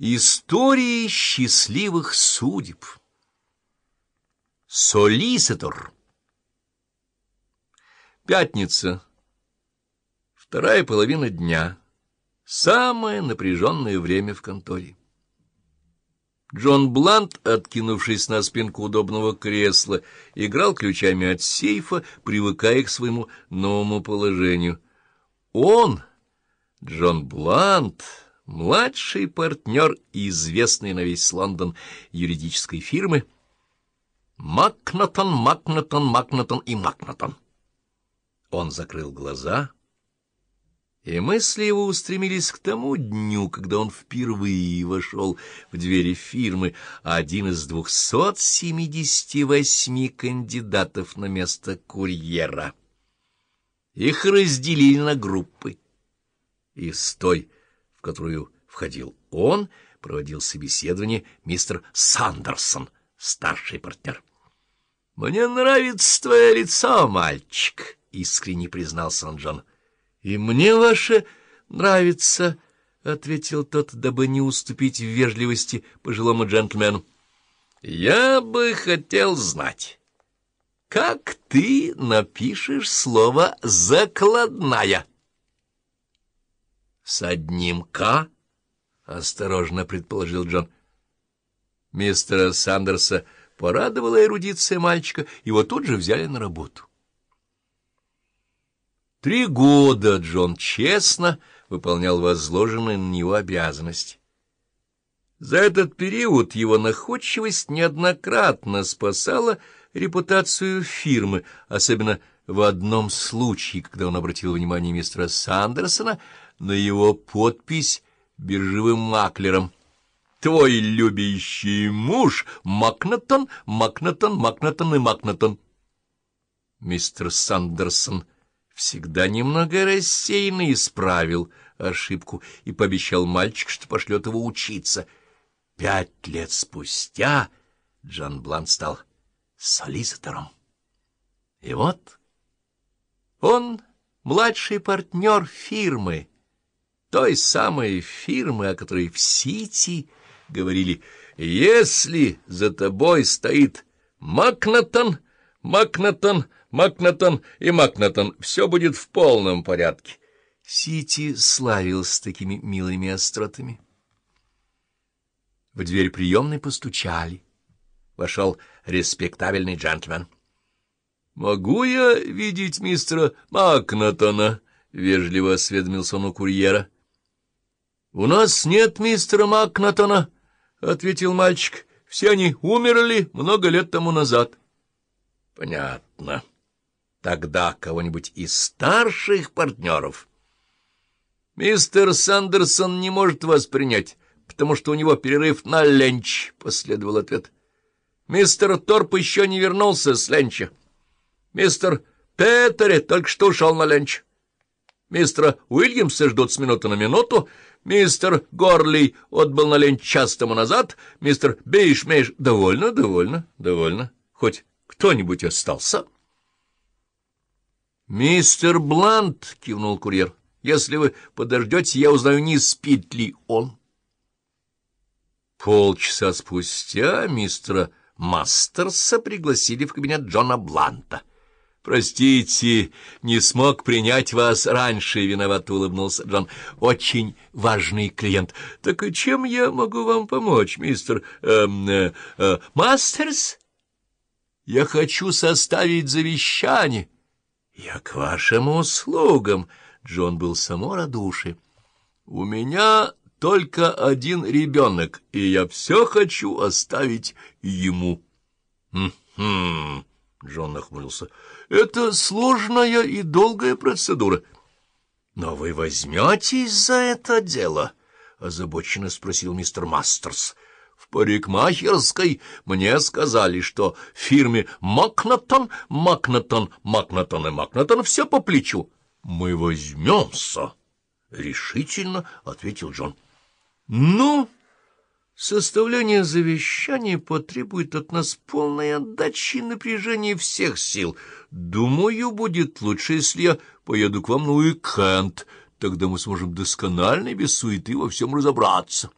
Истории счастливых судеб. Солиситор. Пятница. Вторая половина дня. Самое напряженное время в конторе. Джон Блант, откинувшись на спинку удобного кресла, играл ключами от сейфа, привыкая к своему новому положению. Он, Джон Блант младший партнер известной на весь Лондон юридической фирмы Макнатон, Макнатон, Макнатон и Макнатон. Он закрыл глаза, и мысли его устремились к тому дню, когда он впервые вошел в двери фирмы, один из двухсот семидесяти восьми кандидатов на место курьера. Их разделили на группы. И с той в которую входил он, проводил собеседование мистер Сандерсон, старший партнер. — Мне нравится твое лицо, мальчик, — искренне признался он Джон. — И мне ваше нравится, — ответил тот, дабы не уступить в вежливости пожилому джентльмену. — Я бы хотел знать, как ты напишешь слово «закладная»? — с одним «К», — осторожно предположил Джон. Мистера Сандерса порадовала эрудиция мальчика, его тут же взяли на работу. Три года Джон честно выполнял возложенные на него обязанности. За этот период его находчивость неоднократно спасала репутацию фирмы, особенно в одном случае, когда он обратил внимание мистера Сандерсона на его подпись биржевым маклером. «Твой любящий муж Макнатон, Макнатон, Макнатон и Макнатон». Мистер Сандерсон всегда немного рассеянно исправил ошибку и пообещал мальчик, что пошлет его учиться. Пять лет спустя Джон Блан стал солиситором. И вот он младший партнер фирмы, той самой фирмы, о которой в Сити говорили, если за тобой стоит Макнатон, Макнатон, Макнатон и Макнатон, все будет в полном порядке. Сити славился такими милыми остротами. В дверь приемной постучали. Вошел респектабельный джентльмен. — Могу я видеть мистера Макнатона? — вежливо осведомился он у курьера. —— У нас нет мистера Макнатона, — ответил мальчик. — Все они умерли много лет тому назад. — Понятно. Тогда кого-нибудь из старших партнеров. — Мистер Сандерсон не может вас принять, потому что у него перерыв на ленч, — последовал ответ. — Мистер Торп еще не вернулся с ленча. Мистер Петери только что ушел на ленч. Мистера Уильямса ждут с минуты на минуту, — Мистер Горли отбыл на лень час тому назад. Мистер Бейшмейш... Довольно, довольно, довольно. Хоть кто-нибудь остался? Мистер Блант, — кивнул курьер, — если вы подождете, я узнаю, не спит ли он. Полчаса спустя мистера Мастерса пригласили в кабинет Джона Бланта. «Простите, не смог принять вас раньше», — виновато улыбнулся Джон. «Очень важный клиент. Так чем я могу вам помочь, мистер эм, э, э, Мастерс? Я хочу составить завещание». «Я к вашим услугам», — Джон был само радушие. «У меня только один ребенок, и я все хочу оставить ему». «Хм-хм», — Джон нахмурился, — это сложная и долгая процедура. — Но вы возьметесь за это дело? — озабоченно спросил мистер Мастерс. — В парикмахерской мне сказали, что в фирме Макнатон, Макнатон, Макнатон и Макнатон все по плечу. — Мы возьмемся, — решительно ответил Джон. — Ну... Составление завещания потребует от нас полной отдачи и напряжения всех сил. Думаю, будет лучше, если я поеду к вам на уикенд. Тогда мы сможем досконально, без суеты, во всем разобраться.